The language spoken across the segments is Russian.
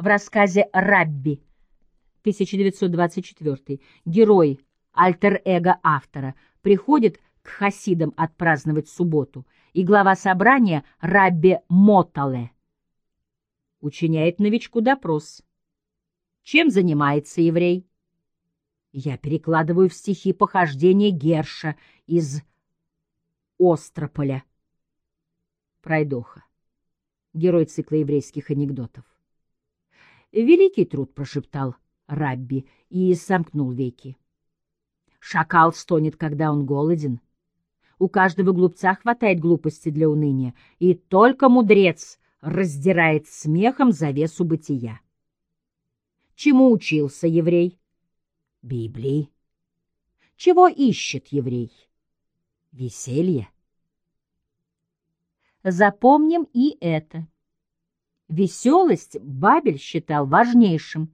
В рассказе «Рабби» 1924 герой, альтер-эго автора, приходит к хасидам отпраздновать субботу, и глава собрания Рабби Мотале учиняет новичку допрос. Чем занимается еврей? Я перекладываю в стихи похождения Герша из Острополя. Пройдоха. Герой цикла еврейских анекдотов. Великий труд прошептал Рабби и сомкнул веки. Шакал стонет, когда он голоден. У каждого глупца хватает глупости для уныния, и только мудрец раздирает смехом завесу бытия. Чему учился еврей? Библии. Чего ищет еврей? Веселье. Запомним и это. Веселость Бабель считал важнейшим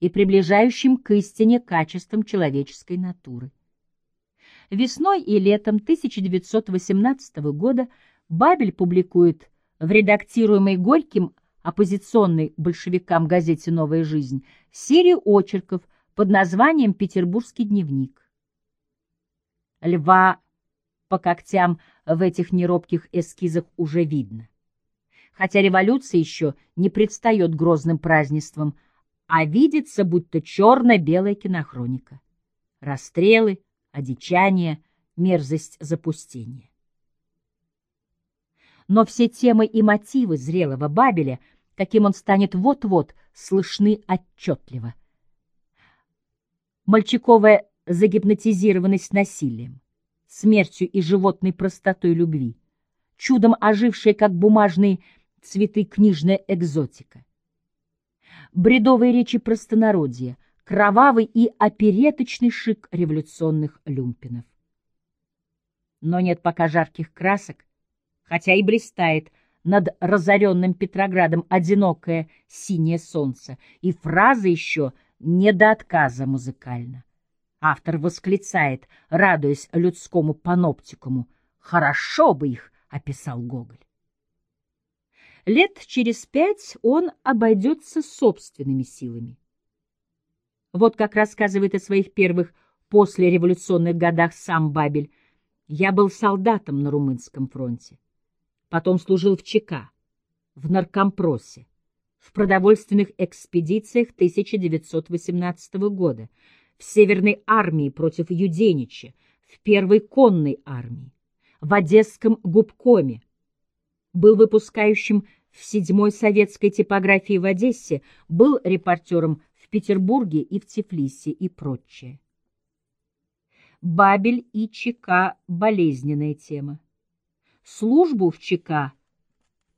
и приближающим к истине качеством человеческой натуры. Весной и летом 1918 года Бабель публикует в редактируемой Горьким оппозиционной большевикам газете «Новая жизнь» серию очерков под названием «Петербургский дневник». Льва по когтям в этих неробких эскизах уже видно. Хотя революция еще не предстает грозным празднеством, а видится, будто черно-белая кинохроника. Расстрелы, одичание, мерзость запустения. Но все темы и мотивы зрелого Бабеля, каким он станет вот-вот, слышны отчетливо. Мальчиковая загипнотизированность насилием, смертью и животной простотой любви, чудом ожившая, как бумажные цветы, книжная экзотика. Бредовые речи простонародья, кровавый и опереточный шик революционных люмпинов. Но нет пока жарких красок, хотя и блистает над разоренным Петроградом одинокое синее солнце, и фраза еще не до отказа музыкальна. Автор восклицает, радуясь людскому паноптикуму, «Хорошо бы их!» — описал Гоголь. Лет через пять он обойдется собственными силами. Вот как рассказывает о своих первых послереволюционных годах сам Бабель. «Я был солдатом на Румынском фронте. Потом служил в ЧК, в наркомпросе, в продовольственных экспедициях 1918 года, в Северной армии против Юденича, в Первой конной армии, в Одесском губкоме, был выпускающим в седьмой советской типографии в Одессе, был репортером в Петербурге и в Тифлисе и прочее. Бабель и ЧК – болезненная тема. Службу в ЧК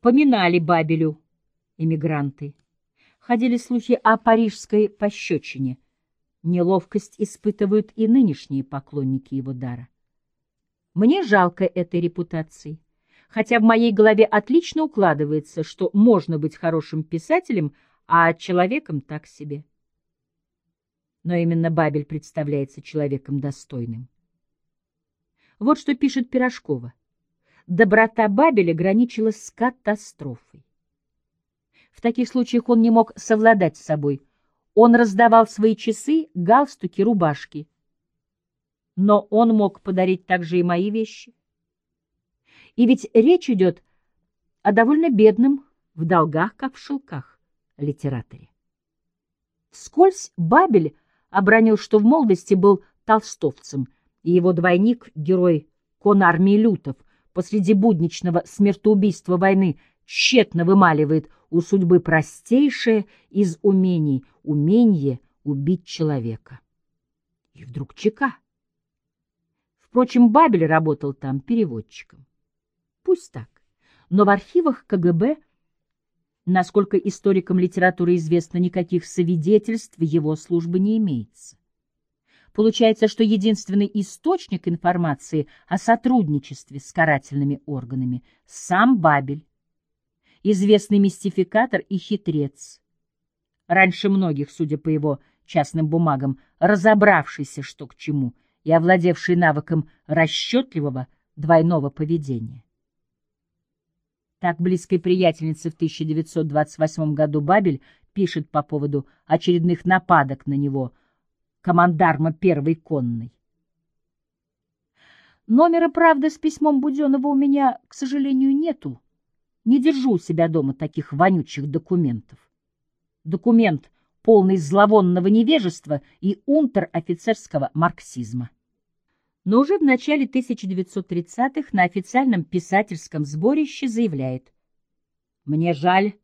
поминали Бабелю эмигранты. Ходили слухи о парижской пощечине. Неловкость испытывают и нынешние поклонники его дара. Мне жалко этой репутации, хотя в моей голове отлично укладывается, что можно быть хорошим писателем, а человеком так себе. Но именно Бабель представляется человеком достойным. Вот что пишет Пирожкова доброта Бабеля граничила с катастрофой. В таких случаях он не мог совладать с собой. Он раздавал свои часы, галстуки, рубашки. Но он мог подарить также и мои вещи. И ведь речь идет о довольно бедном, в долгах, как в шелках, литераторе. Вскользь Бабель обронил, что в молодости был толстовцем, и его двойник, герой конармии лютов, посреди будничного смертоубийства войны тщетно вымаливает у судьбы простейшее из умений — умение убить человека. И вдруг чека. Впрочем, Бабель работал там переводчиком. Пусть так. Но в архивах КГБ, насколько историкам литературы известно, никаких свидетельств его службы не имеется. Получается, что единственный источник информации о сотрудничестве с карательными органами — сам Бабель, известный мистификатор и хитрец. Раньше многих, судя по его частным бумагам, разобравшийся, что к чему, и овладевший навыком расчетливого двойного поведения. Так близкой приятельнице в 1928 году Бабель пишет по поводу очередных нападок на него командарма первой конной. Номера, правда, с письмом Буденова у меня, к сожалению, нету. Не держу у себя дома таких вонючих документов. Документ, полный зловонного невежества и унтер-офицерского марксизма. Но уже в начале 1930-х на официальном писательском сборище заявляет «Мне жаль,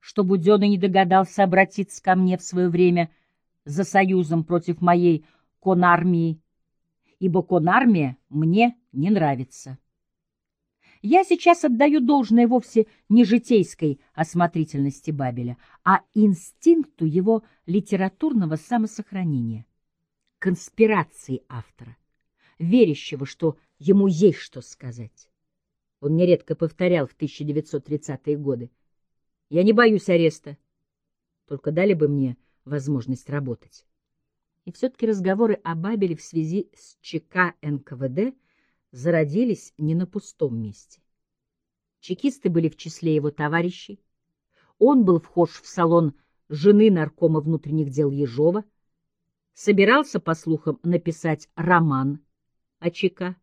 что Буденный не догадался обратиться ко мне в свое время за союзом против моей конармии, ибо конармия мне не нравится». Я сейчас отдаю должное вовсе не житейской осмотрительности Бабеля, а инстинкту его литературного самосохранения, конспирации автора, верящего, что ему есть что сказать. Он нередко повторял в 1930-е годы. «Я не боюсь ареста, только дали бы мне возможность работать». И все-таки разговоры о Бабеле в связи с ЧК НКВД – зародились не на пустом месте. Чекисты были в числе его товарищей. Он был вхож в салон жены наркома внутренних дел Ежова, собирался, по слухам, написать роман о ЧК.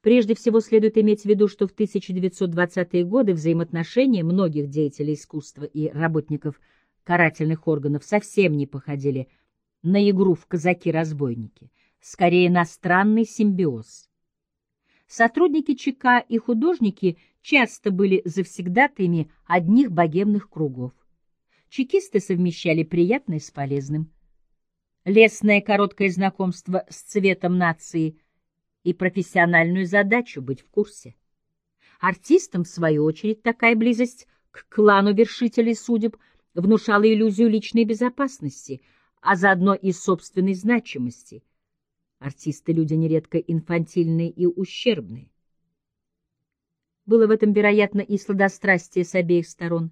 Прежде всего следует иметь в виду, что в 1920-е годы взаимоотношения многих деятелей искусства и работников карательных органов совсем не походили на игру в казаки-разбойники скорее на странный симбиоз. Сотрудники ЧК и художники часто были завсегдатаями одних богемных кругов. Чекисты совмещали приятное с полезным. Лесное короткое знакомство с цветом нации и профессиональную задачу быть в курсе. Артистам, в свою очередь, такая близость к клану вершителей судеб внушала иллюзию личной безопасности, а заодно и собственной значимости – Артисты — люди нередко инфантильные и ущербные. Было в этом, вероятно, и сладострастие с обеих сторон.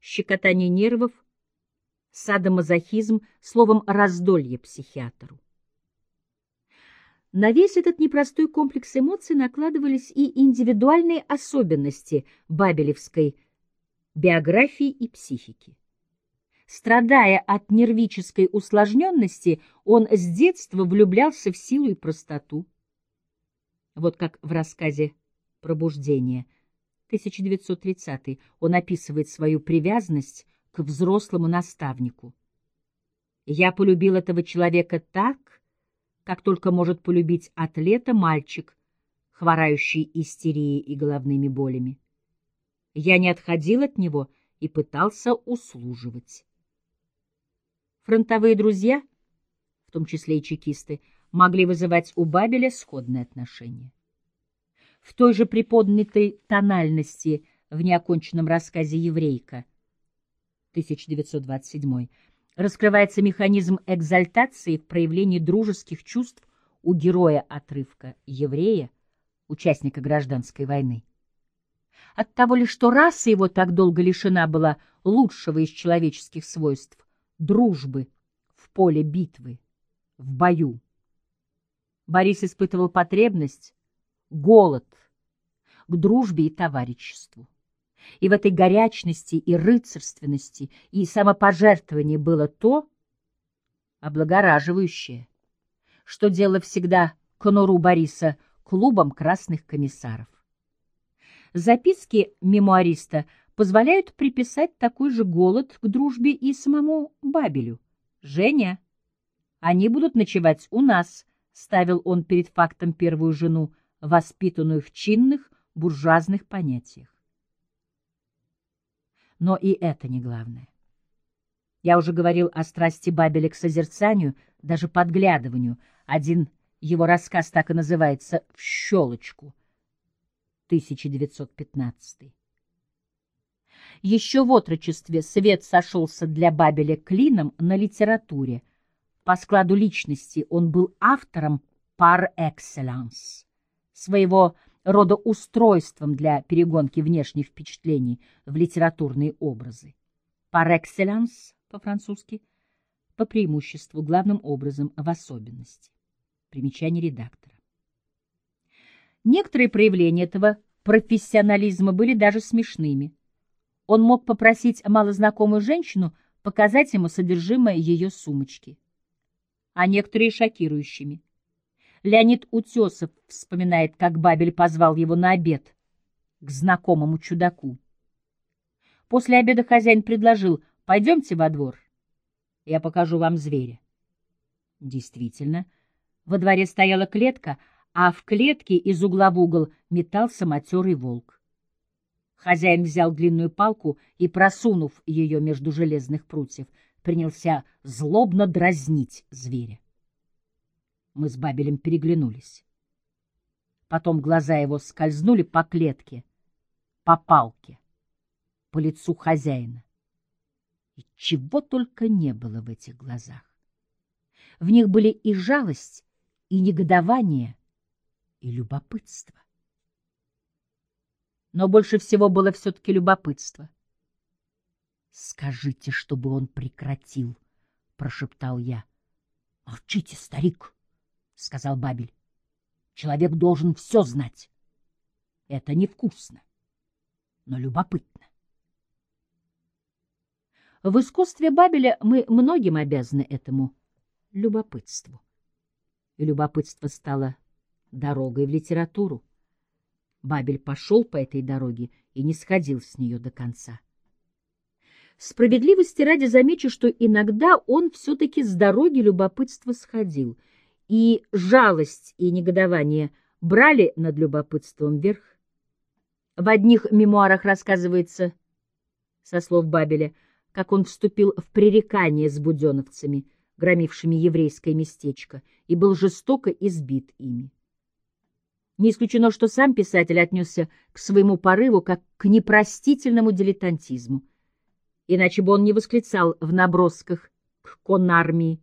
Щекотание нервов, садомазохизм, словом, раздолье психиатру. На весь этот непростой комплекс эмоций накладывались и индивидуальные особенности бабелевской биографии и психики. Страдая от нервической усложненности, он с детства влюблялся в силу и простоту. Вот как в рассказе «Пробуждение» 1930 он описывает свою привязанность к взрослому наставнику. «Я полюбил этого человека так, как только может полюбить атлета мальчик, хворающий истерией и головными болями. Я не отходил от него и пытался услуживать. Фронтовые друзья, в том числе и чекисты, могли вызывать у Бабеля сходные отношения. В той же приподнятой тональности в неоконченном рассказе «Еврейка» 1927 раскрывается механизм экзальтации в проявлении дружеских чувств у героя отрывка еврея, участника гражданской войны. От того лишь, что раса его так долго лишена была лучшего из человеческих свойств, дружбы в поле битвы, в бою. Борис испытывал потребность, голод к дружбе и товариществу. И в этой горячности и рыцарственности и самопожертвовании было то облагораживающее, что делало всегда конуру Бориса клубом красных комиссаров. Записки мемуариста – позволяют приписать такой же голод к дружбе и самому Бабелю. «Женя, они будут ночевать у нас», — ставил он перед фактом первую жену, воспитанную в чинных буржуазных понятиях. Но и это не главное. Я уже говорил о страсти Бабеля к созерцанию, даже подглядыванию. Один его рассказ так и называется «В щелочку» 1915 еще в отрочестве свет сошелся для Бабеля клином на литературе. По складу личности он был автором par excellence, своего рода устройством для перегонки внешних впечатлений в литературные образы. Par excellence по-французски, по преимуществу, главным образом, в особенности. Примечание редактора. Некоторые проявления этого профессионализма были даже смешными. Он мог попросить малознакомую женщину показать ему содержимое ее сумочки. А некоторые шокирующими. Леонид Утесов вспоминает, как Бабель позвал его на обед к знакомому чудаку. После обеда хозяин предложил, пойдемте во двор, я покажу вам зверя. Действительно, во дворе стояла клетка, а в клетке из угла в угол метался матерый волк. Хозяин взял длинную палку и, просунув ее между железных прутьев, принялся злобно дразнить зверя. Мы с Бабелем переглянулись. Потом глаза его скользнули по клетке, по палке, по лицу хозяина. И чего только не было в этих глазах. В них были и жалость, и негодование, и любопытство. Но больше всего было все-таки любопытство. «Скажите, чтобы он прекратил», — прошептал я. «Молчите, старик», — сказал Бабель. «Человек должен все знать. Это невкусно, но любопытно». В искусстве Бабеля мы многим обязаны этому любопытству. И любопытство стало дорогой в литературу. Бабель пошел по этой дороге и не сходил с нее до конца. Справедливости ради замечу, что иногда он все-таки с дороги любопытства сходил, и жалость и негодование брали над любопытством верх. В одних мемуарах рассказывается, со слов Бабеля, как он вступил в пререкание с буденовцами, громившими еврейское местечко, и был жестоко избит ими. Не исключено, что сам писатель отнесся к своему порыву как к непростительному дилетантизму, иначе бы он не восклицал в набросках к конармии,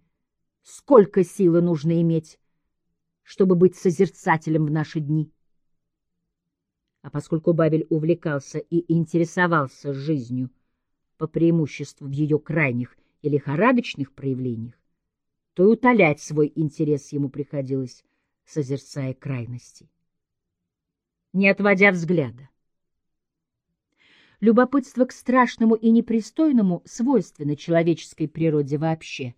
сколько силы нужно иметь, чтобы быть созерцателем в наши дни. А поскольку Бабель увлекался и интересовался жизнью, по преимуществу в ее крайних и лихорадочных проявлениях, то и утолять свой интерес ему приходилось, созерцая крайности. Не отводя взгляда. Любопытство к страшному и непристойному свойственно человеческой природе вообще.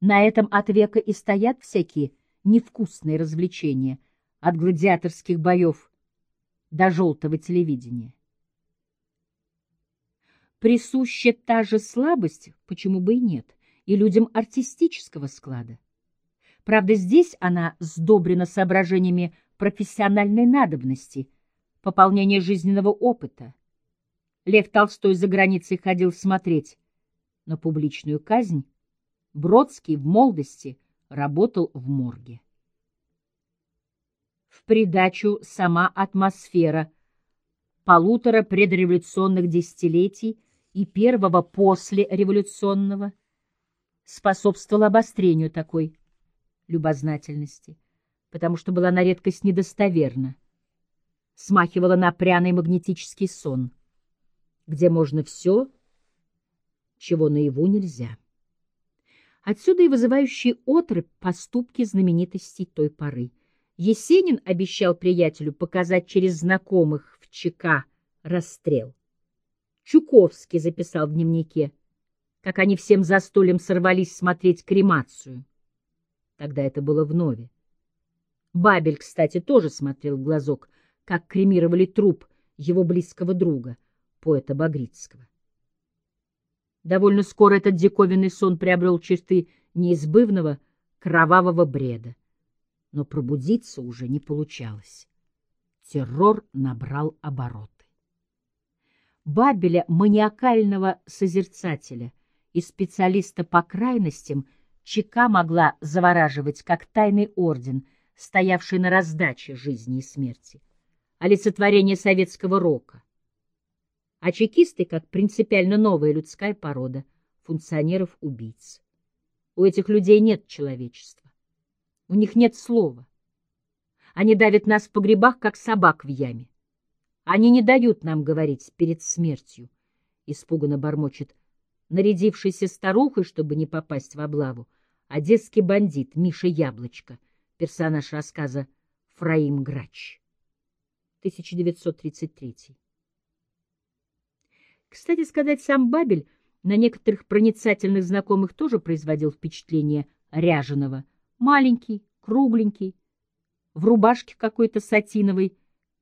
На этом от века и стоят всякие невкусные развлечения, от гладиаторских боев до желтого телевидения присуща та же слабость, почему бы и нет, и людям артистического склада. Правда, здесь она сдобрена соображениями профессиональной надобности, пополнения жизненного опыта. Лев Толстой за границей ходил смотреть на публичную казнь, Бродский в молодости работал в морге. В придачу сама атмосфера полутора предреволюционных десятилетий и первого после революционного способствовало обострению такой любознательности, потому что была на редкость недостоверна, смахивала на пряный магнетический сон, где можно все, чего наяву нельзя. Отсюда и вызывающие отрыв поступки знаменитостей той поры. Есенин обещал приятелю показать через знакомых в ЧК расстрел. Чуковский записал в дневнике, как они всем застольем сорвались смотреть кремацию. Тогда это было вновь. Бабель, кстати, тоже смотрел в глазок, как кремировали труп его близкого друга, поэта Багрицкого. Довольно скоро этот диковинный сон приобрел черты неизбывного кровавого бреда, но пробудиться уже не получалось. Террор набрал оборот. Бабеля, маниакального созерцателя и специалиста по крайностям, ЧК могла завораживать как тайный орден, стоявший на раздаче жизни и смерти, олицетворение советского рока. А чекисты как принципиально новая людская порода функционеров-убийц. У этих людей нет человечества. У них нет слова. Они давят нас в погребах, как собак в яме. Они не дают нам говорить перед смертью, — испуганно бормочет нарядившийся старухой, чтобы не попасть в облаву, одесский бандит Миша Яблочко, персонаж рассказа Фраим Грач. 1933. Кстати сказать, сам Бабель на некоторых проницательных знакомых тоже производил впечатление ряженого. Маленький, кругленький, в рубашке какой-то сатиновой,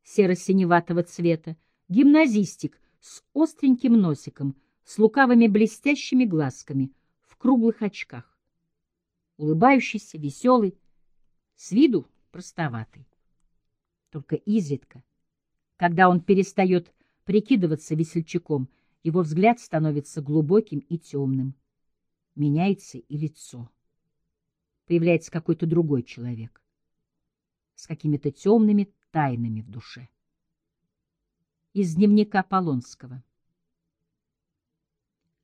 серо-синеватого цвета, гимназистик с остреньким носиком, с лукавыми блестящими глазками, в круглых очках. Улыбающийся, веселый, с виду простоватый. Только изредка, когда он перестает прикидываться весельчаком, его взгляд становится глубоким и темным. Меняется и лицо. Появляется какой-то другой человек с какими-то темными тайнами в душе. Из дневника Полонского.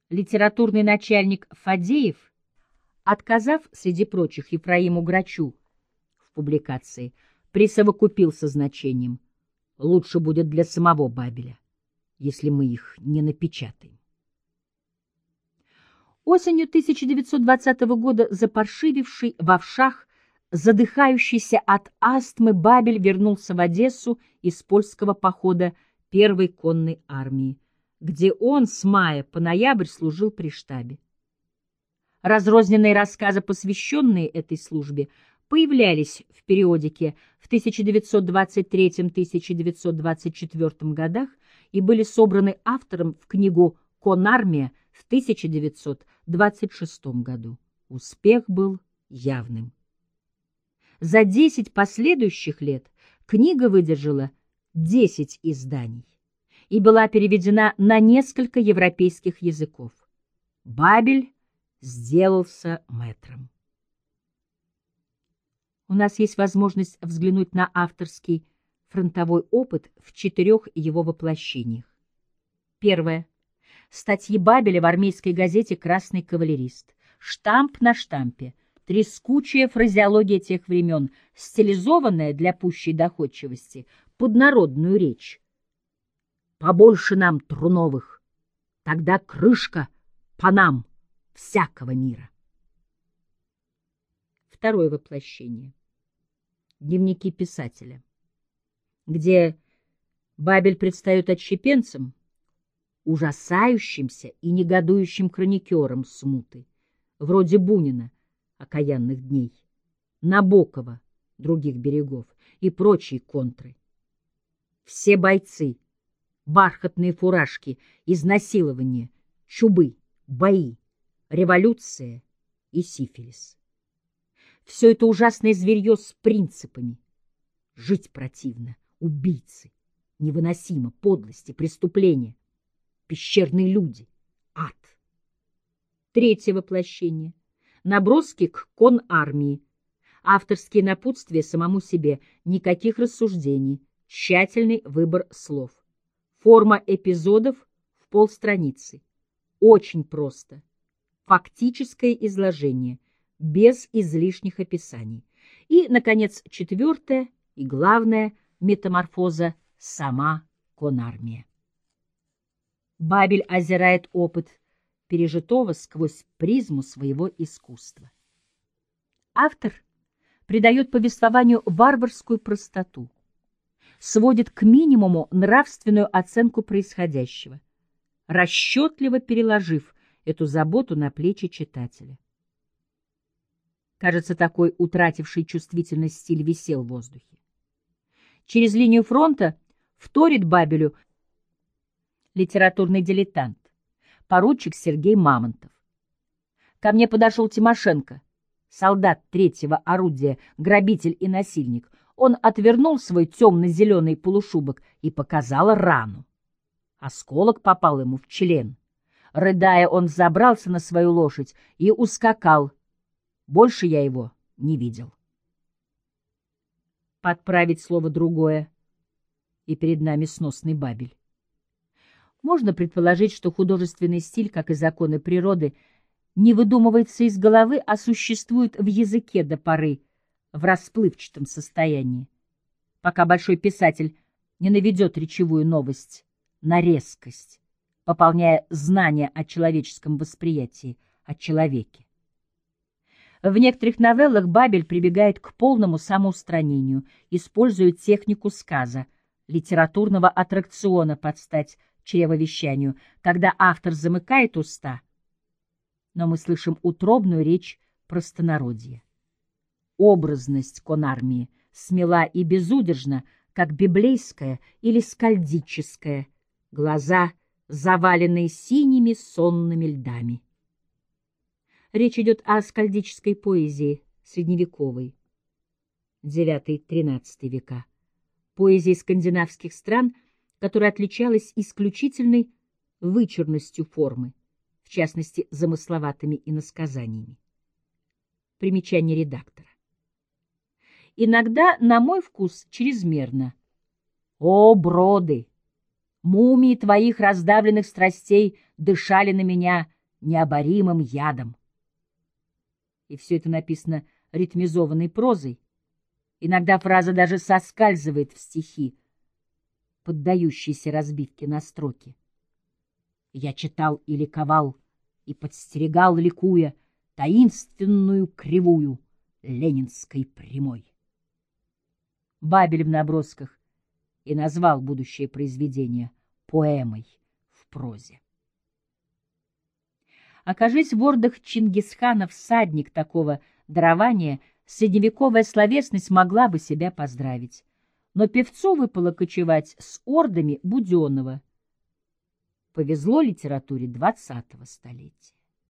Литературный начальник Фадеев, отказав, среди прочих, Ефраиму Грачу в публикации, присовокупил со значением «Лучше будет для самого Бабеля, если мы их не напечатаем». Осенью 1920 года запаршививший в овшах задыхающийся от астмы Бабель вернулся в Одессу из польского похода первой конной армии, где он с мая по ноябрь служил при штабе. Разрозненные рассказы, посвященные этой службе, появлялись в периодике в 1923-1924 годах и были собраны автором в книгу «Конармия» в 1926 году. Успех был явным. За десять последующих лет книга выдержала десять изданий и была переведена на несколько европейских языков. Бабель сделался мэтром. У нас есть возможность взглянуть на авторский фронтовой опыт в четырех его воплощениях. Первое. Статьи Бабеля в армейской газете «Красный кавалерист». Штамп на штампе – трескучая фразеология тех времен, стилизованная для пущей доходчивости под народную речь. Побольше нам Труновых, тогда крышка по нам всякого мира. Второе воплощение. Дневники писателя, где Бабель предстает отщепенцем, ужасающимся и негодующим хроникером смуты, вроде Бунина, окаянных дней, Набокова, других берегов и прочие контры. Все бойцы, бархатные фуражки, изнасилования, чубы, бои, революция и сифилис. Все это ужасное зверье с принципами. Жить противно, убийцы, невыносимо, подлости, преступления, пещерные люди, ад. Третье воплощение наброски к кон-армии, авторские напутствия самому себе, никаких рассуждений, тщательный выбор слов. Форма эпизодов в полстраницы. Очень просто. Фактическое изложение, без излишних описаний. И, наконец, четвертое и главное метаморфоза сама конармия. Бабель озирает опыт пережитого сквозь призму своего искусства. Автор придает повествованию варварскую простоту, сводит к минимуму нравственную оценку происходящего, расчетливо переложив эту заботу на плечи читателя. Кажется, такой утративший чувствительность стиль висел в воздухе. Через линию фронта вторит Бабелю литературный дилетант поручик Сергей Мамонтов. Ко мне подошел Тимошенко, солдат третьего орудия, грабитель и насильник. Он отвернул свой темно-зеленый полушубок и показал рану. Осколок попал ему в член. Рыдая, он забрался на свою лошадь и ускакал. Больше я его не видел. Подправить слово другое, и перед нами сносный бабель. Можно предположить, что художественный стиль, как и законы природы, не выдумывается из головы, а существует в языке до поры, в расплывчатом состоянии, пока большой писатель не наведет речевую новость на резкость, пополняя знания о человеческом восприятии, о человеке. В некоторых новеллах Бабель прибегает к полному самоустранению, используя технику сказа, литературного аттракциона под стать чревовещанию, когда автор замыкает уста, но мы слышим утробную речь простонародья. Образность конармии смела и безудержна, как библейская или скальдическая, глаза, заваленные синими сонными льдами. Речь идет о скальдической поэзии средневековой, IX-XIII века, поэзии скандинавских стран, которая отличалась исключительной вычурностью формы, в частности, замысловатыми иносказаниями. Примечание редактора. Иногда, на мой вкус, чрезмерно. О, броды! Мумии твоих раздавленных страстей дышали на меня необоримым ядом. И все это написано ритмизованной прозой. Иногда фраза даже соскальзывает в стихи, поддающиеся разбивке на строки. Я читал и ликовал, и подстерегал, ликуя, таинственную кривую ленинской прямой. Бабель в набросках и назвал будущее произведение поэмой в прозе. Окажись в ордах Чингисхана всадник такого дарования, средневековая словесность могла бы себя поздравить. Но певцу выпало кочевать с ордами Буденного. Повезло литературе двадцатого столетия.